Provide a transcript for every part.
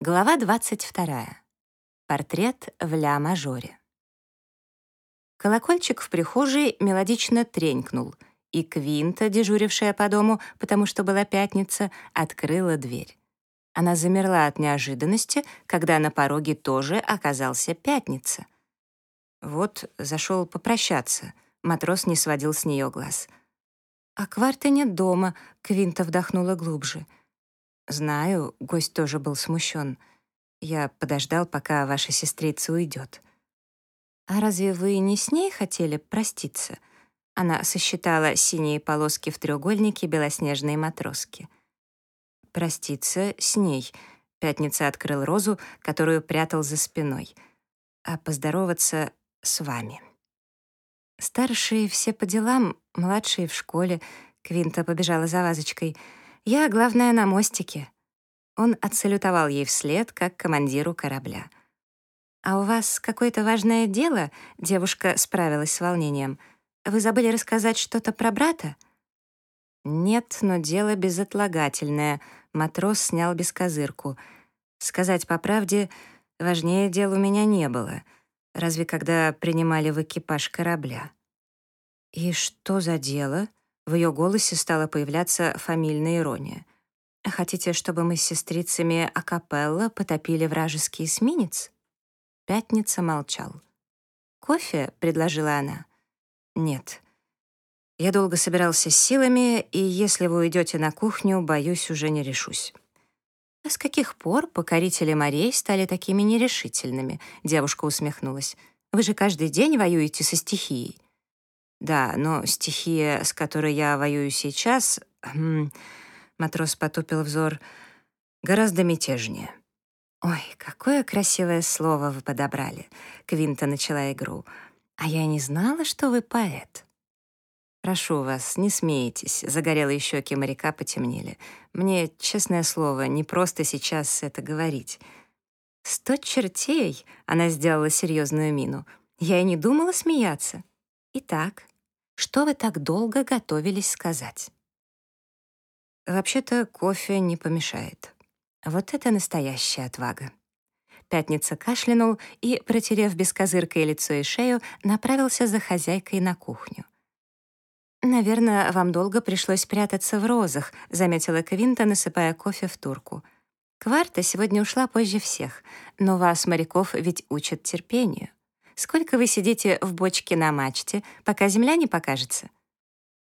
Глава 22. Портрет в ля-мажоре. Колокольчик в прихожей мелодично тренькнул, и Квинта, дежурившая по дому, потому что была пятница, открыла дверь. Она замерла от неожиданности, когда на пороге тоже оказался пятница. Вот зашел попрощаться. Матрос не сводил с нее глаз. «А кварты нет дома», — Квинта вдохнула глубже — «Знаю», — гость тоже был смущен. «Я подождал, пока ваша сестрица уйдет». «А разве вы не с ней хотели проститься?» Она сосчитала синие полоски в треугольнике белоснежной матроски. «Проститься с ней», — Пятница открыл розу, которую прятал за спиной. «А поздороваться с вами». Старшие все по делам, младшие в школе. Квинта побежала за вазочкой — я, главное, на мостике». Он отсалютовал ей вслед, как командиру корабля. «А у вас какое-то важное дело?» — девушка справилась с волнением. «Вы забыли рассказать что-то про брата?» «Нет, но дело безотлагательное», — матрос снял бескозырку. «Сказать по правде, важнее дел у меня не было. Разве когда принимали в экипаж корабля?» «И что за дело?» В ее голосе стала появляться фамильная ирония. «Хотите, чтобы мы с сестрицами акапелла потопили вражеский эсминец?» Пятница молчал. «Кофе?» — предложила она. «Нет. Я долго собирался с силами, и если вы уйдете на кухню, боюсь, уже не решусь». «А с каких пор покорители морей стали такими нерешительными?» — девушка усмехнулась. «Вы же каждый день воюете со стихией». Да, но стихия, с которой я воюю сейчас, хм, матрос потупил взор, гораздо мятежнее. Ой, какое красивое слово вы подобрали. Квинта начала игру. А я не знала, что вы поэт. Прошу вас, не смейтесь. Загорелые щеки моряка потемнели. Мне, честное слово, не просто сейчас это говорить. Сто чертей, она сделала серьезную мину. Я и не думала смеяться. Итак, что вы так долго готовились сказать? Вообще-то кофе не помешает. Вот это настоящая отвага. Пятница кашлянул и, протерев бескозыркой лицо и шею, направился за хозяйкой на кухню. «Наверное, вам долго пришлось прятаться в розах», — заметила Квинта, насыпая кофе в турку. «Кварта сегодня ушла позже всех, но вас, моряков, ведь учат терпению. Сколько вы сидите в бочке на мачте, пока земля не покажется?»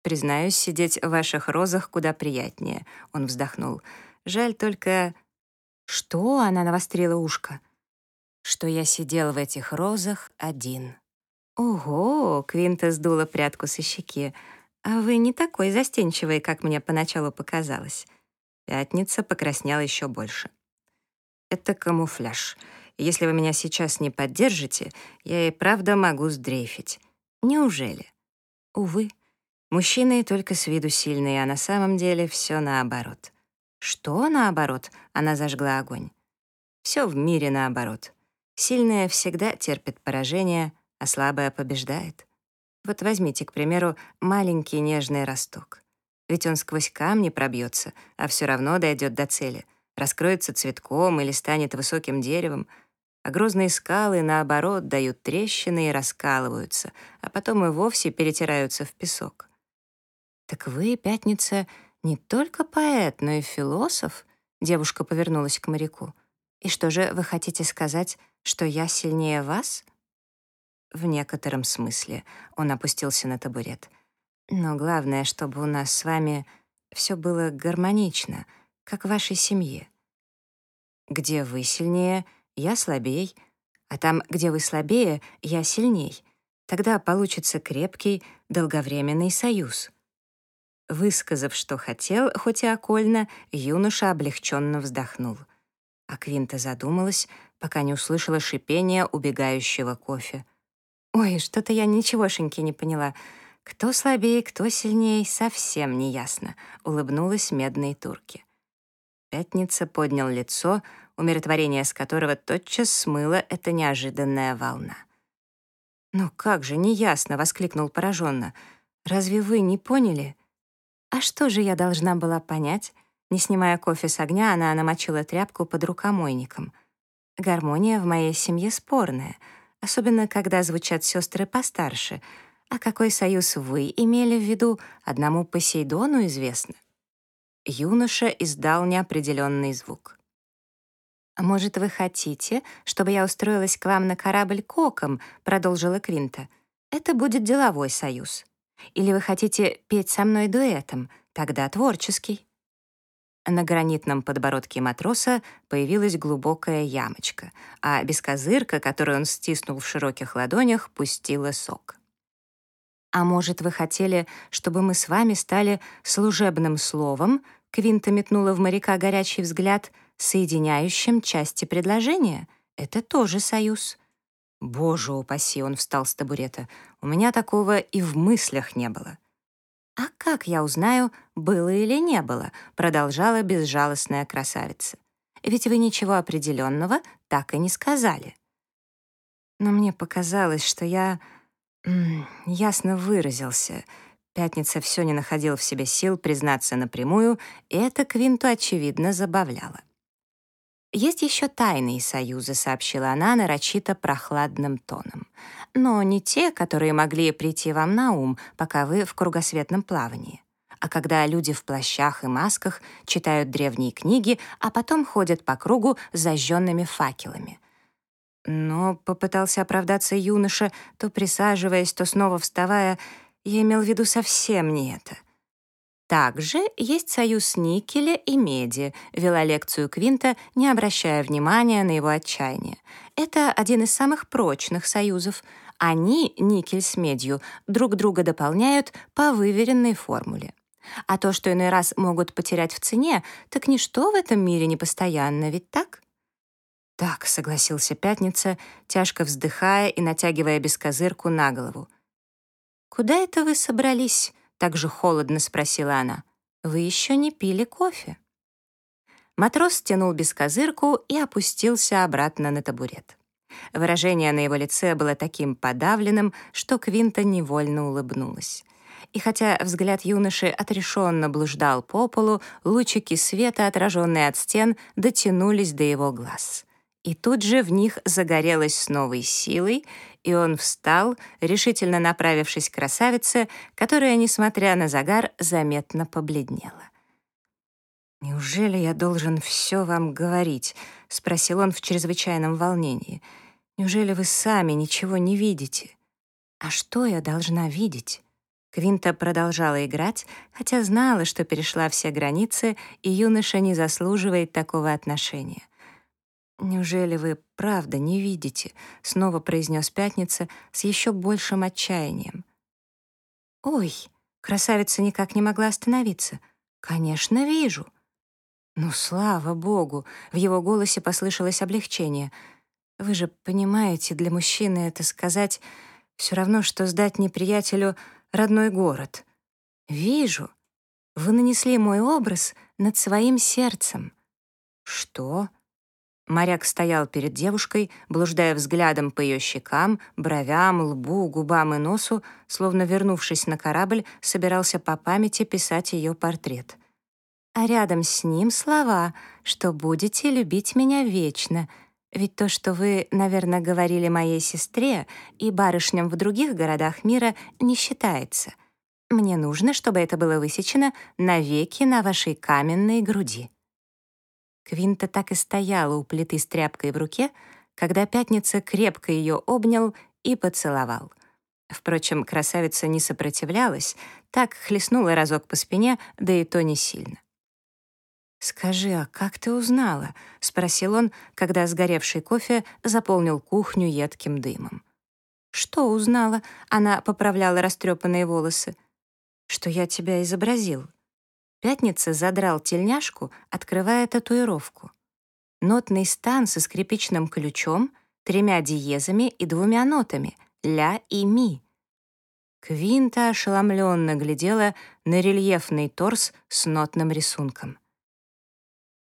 «Признаюсь, сидеть в ваших розах куда приятнее», — он вздохнул. «Жаль только...» «Что?» — она навострила ушко. «Что я сидел в этих розах один». «Ого!» — Квинта сдула прядку со щеки. «А вы не такой застенчивый, как мне поначалу показалось». Пятница покраснела еще больше. «Это камуфляж. Если вы меня сейчас не поддержите, я и правда могу сдрейфить. Неужели? Увы, мужчины только с виду сильные, а на самом деле все наоборот. Что наоборот? Она зажгла огонь. Все в мире наоборот. Сильная всегда терпит поражение, а слабая побеждает. Вот возьмите, к примеру, маленький нежный росток. Ведь он сквозь камни пробьется, а все равно дойдет до цели, раскроется цветком или станет высоким деревом — а грозные скалы, наоборот, дают трещины и раскалываются, а потом и вовсе перетираются в песок. «Так вы, Пятница, не только поэт, но и философ?» Девушка повернулась к моряку. «И что же, вы хотите сказать, что я сильнее вас?» «В некотором смысле», — он опустился на табурет. «Но главное, чтобы у нас с вами все было гармонично, как в вашей семье. Где вы сильнее — я слабей, а там, где вы слабее, я сильней. Тогда получится крепкий, долговременный союз». Высказав, что хотел, хоть и окольно, юноша облегченно вздохнул. А Квинта задумалась, пока не услышала шипения убегающего кофе. «Ой, что-то я ничегошеньки не поняла. Кто слабее, кто сильнее, совсем не ясно», — улыбнулась медной турки. Пятница поднял лицо, умиротворение с которого тотчас смыло эта неожиданная волна. «Ну как же, неясно!» — воскликнул пораженно. «Разве вы не поняли?» «А что же я должна была понять?» Не снимая кофе с огня, она намочила тряпку под рукомойником. Гармония в моей семье спорная, особенно когда звучат сестры постарше. А какой союз вы имели в виду, одному Посейдону известно. Юноша издал неопределенный звук. «А может, вы хотите, чтобы я устроилась к вам на корабль коком?» — продолжила Квинта. «Это будет деловой союз. Или вы хотите петь со мной дуэтом? Тогда творческий». На гранитном подбородке матроса появилась глубокая ямочка, а бескозырка, которую он стиснул в широких ладонях, пустила сок. «А может, вы хотели, чтобы мы с вами стали служебным словом?» Квинта метнула в моряка горячий взгляд, соединяющим части предложения. Это тоже союз. Боже упаси, он встал с табурета. У меня такого и в мыслях не было. «А как я узнаю, было или не было?» — продолжала безжалостная красавица. «Ведь вы ничего определенного так и не сказали». Но мне показалось, что я ясно выразился. Пятница все не находил в себе сил признаться напрямую, и это Квинту, очевидно, забавляло. «Есть еще тайные союзы», — сообщила она нарочито прохладным тоном. «Но не те, которые могли прийти вам на ум, пока вы в кругосветном плавании. А когда люди в плащах и масках читают древние книги, а потом ходят по кругу с зажженными факелами». Но попытался оправдаться юноша, то присаживаясь, то снова вставая. Я имел в виду совсем не это — также есть союз никеля и меди, вела лекцию Квинта, не обращая внимания на его отчаяние. Это один из самых прочных союзов. Они, никель с медью, друг друга дополняют по выверенной формуле. А то, что иной раз могут потерять в цене, так ничто в этом мире не постоянно, ведь так? «Так», — согласился Пятница, тяжко вздыхая и натягивая бескозырку на голову. «Куда это вы собрались?» Так же холодно спросила она. «Вы еще не пили кофе?» Матрос стянул бескозырку и опустился обратно на табурет. Выражение на его лице было таким подавленным, что Квинта невольно улыбнулась. И хотя взгляд юноши отрешенно блуждал по полу, лучики света, отраженные от стен, дотянулись до его глаз. И тут же в них загорелось с новой силой, и он встал, решительно направившись к красавице, которая, несмотря на загар, заметно побледнела. «Неужели я должен все вам говорить?» — спросил он в чрезвычайном волнении. «Неужели вы сами ничего не видите?» «А что я должна видеть?» Квинта продолжала играть, хотя знала, что перешла все границы, и юноша не заслуживает такого отношения. «Неужели вы правда не видите?» — снова произнес Пятница с еще большим отчаянием. «Ой!» — красавица никак не могла остановиться. «Конечно, вижу!» «Ну, слава богу!» — в его голосе послышалось облегчение. «Вы же понимаете, для мужчины это сказать все равно, что сдать неприятелю родной город. Вижу. Вы нанесли мой образ над своим сердцем». «Что?» Моряк стоял перед девушкой, блуждая взглядом по ее щекам, бровям, лбу, губам и носу, словно, вернувшись на корабль, собирался по памяти писать ее портрет. А рядом с ним слова, что будете любить меня вечно, ведь то, что вы, наверное, говорили моей сестре и барышням в других городах мира, не считается. Мне нужно, чтобы это было высечено навеки на вашей каменной груди. Квинта так и стояла у плиты с тряпкой в руке, когда Пятница крепко ее обнял и поцеловал. Впрочем, красавица не сопротивлялась, так хлестнула разок по спине, да и то не сильно. «Скажи, а как ты узнала?» — спросил он, когда сгоревший кофе заполнил кухню едким дымом. «Что узнала?» — она поправляла растрепанные волосы. «Что я тебя изобразил». Пятница задрал тельняшку, открывая татуировку. Нотный стан со скрипичным ключом, тремя диезами и двумя нотами — ля и ми. Квинта ошеломленно глядела на рельефный торс с нотным рисунком.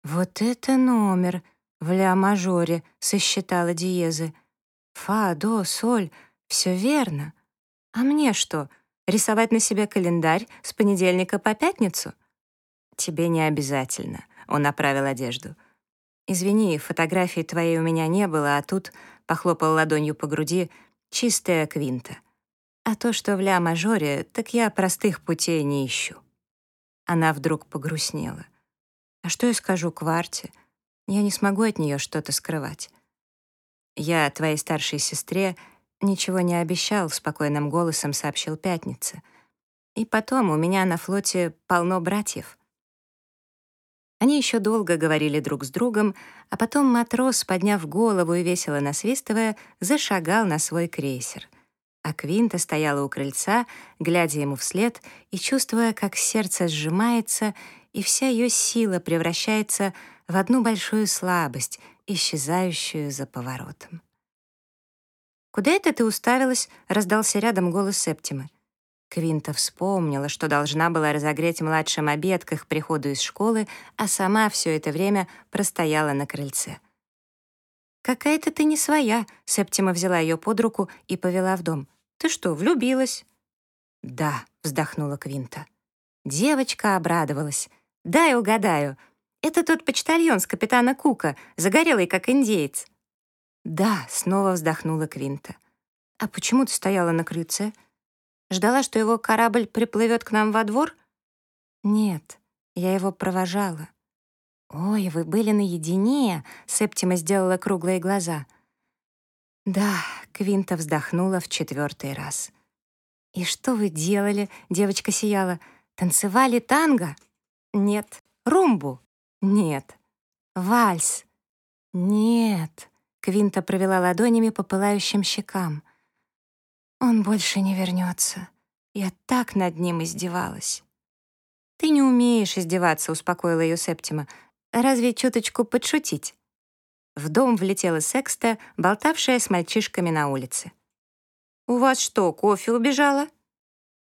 «Вот это номер в ля-мажоре», — сосчитала диезы. «Фа, до, соль, все верно. А мне что, рисовать на себе календарь с понедельника по пятницу?» «Тебе не обязательно», — он направил одежду. «Извини, фотографии твоей у меня не было, а тут...» — похлопал ладонью по груди — «чистая квинта». А то, что в ля-мажоре, так я простых путей не ищу. Она вдруг погрустнела. А что я скажу Кварте? Я не смогу от нее что-то скрывать. Я твоей старшей сестре ничего не обещал, спокойным голосом сообщил Пятница. И потом, у меня на флоте полно братьев. Они еще долго говорили друг с другом, а потом матрос, подняв голову и весело насвистывая, зашагал на свой крейсер — а Квинта стояла у крыльца, глядя ему вслед и чувствуя, как сердце сжимается, и вся ее сила превращается в одну большую слабость, исчезающую за поворотом. «Куда это ты уставилась?» — раздался рядом голос Септимы. Квинта вспомнила, что должна была разогреть младшим обед к их приходу из школы, а сама все это время простояла на крыльце. «Какая-то ты не своя», — Септима взяла ее под руку и повела в дом. «Ты что, влюбилась?» «Да», — вздохнула Квинта. Девочка обрадовалась. «Дай угадаю. Это тот почтальон с капитана Кука, загорелый, как индеец». «Да», — снова вздохнула Квинта. «А почему ты стояла на крыльце? Ждала, что его корабль приплывет к нам во двор?» «Нет, я его провожала». «Ой, вы были наедине?» — Септима сделала круглые глаза. «Да», — Квинта вздохнула в четвертый раз. «И что вы делали?» — девочка сияла. «Танцевали танго?» «Нет». «Румбу?» «Нет». «Вальс?» «Нет». Квинта провела ладонями по пылающим щекам. «Он больше не вернется. Я так над ним издевалась». «Ты не умеешь издеваться», — успокоила ее Септима. Разве чуточку подшутить?» В дом влетела Секста, болтавшая с мальчишками на улице. «У вас что, кофе убежала?»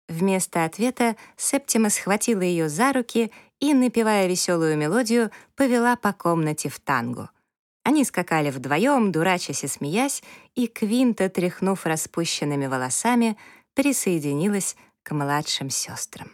Вместо ответа Септима схватила ее за руки и, напевая веселую мелодию, повела по комнате в танго. Они скакали вдвоем, дурачась и смеясь, и Квинта, тряхнув распущенными волосами, присоединилась к младшим сестрам.